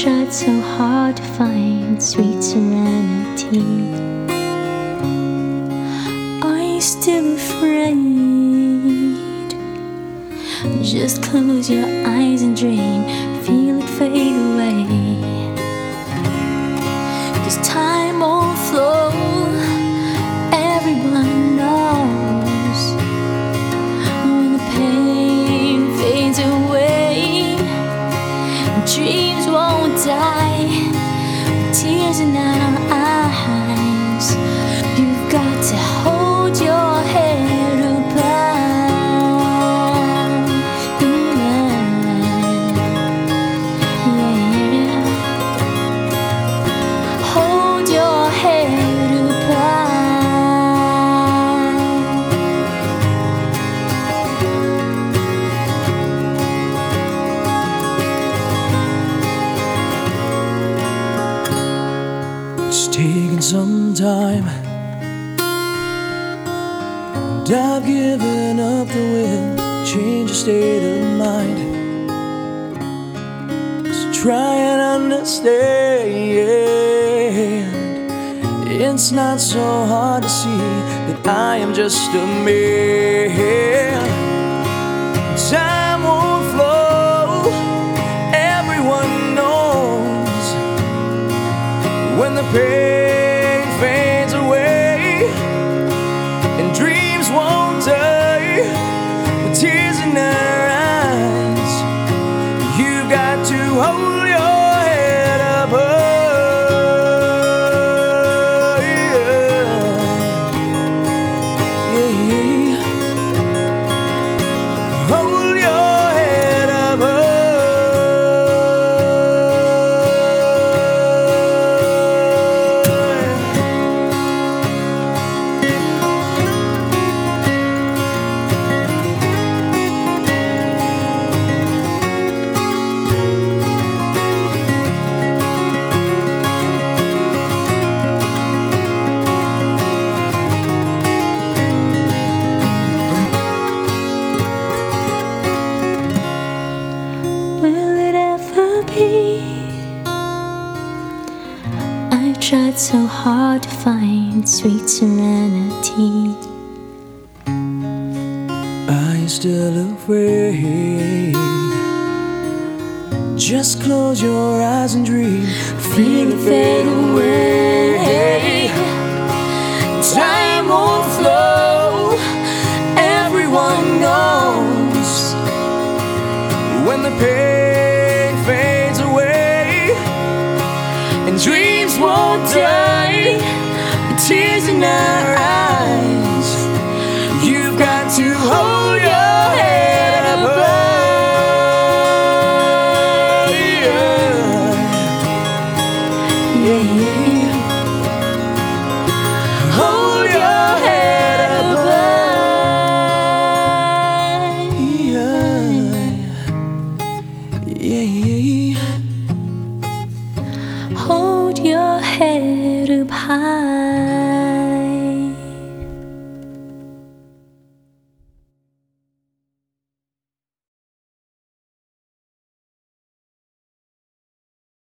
tried so hard to find sweet serenity. Are you still afraid? Just close your eyes taken some time. And I've given up the will change your state of mind. So try and understand. It's not so hard to see that I am just a man. Time won't flow, everyone knows when the pain hold your head up high. Yeah. Hold tried so hard to find sweet serenity. Are you still afraid? Just close your eyes and dream. Feel it fade away. Time won't flow. Die. with Tears in our eyes. You've got to hold your head up high. Yeah, yeah. hold your head up high.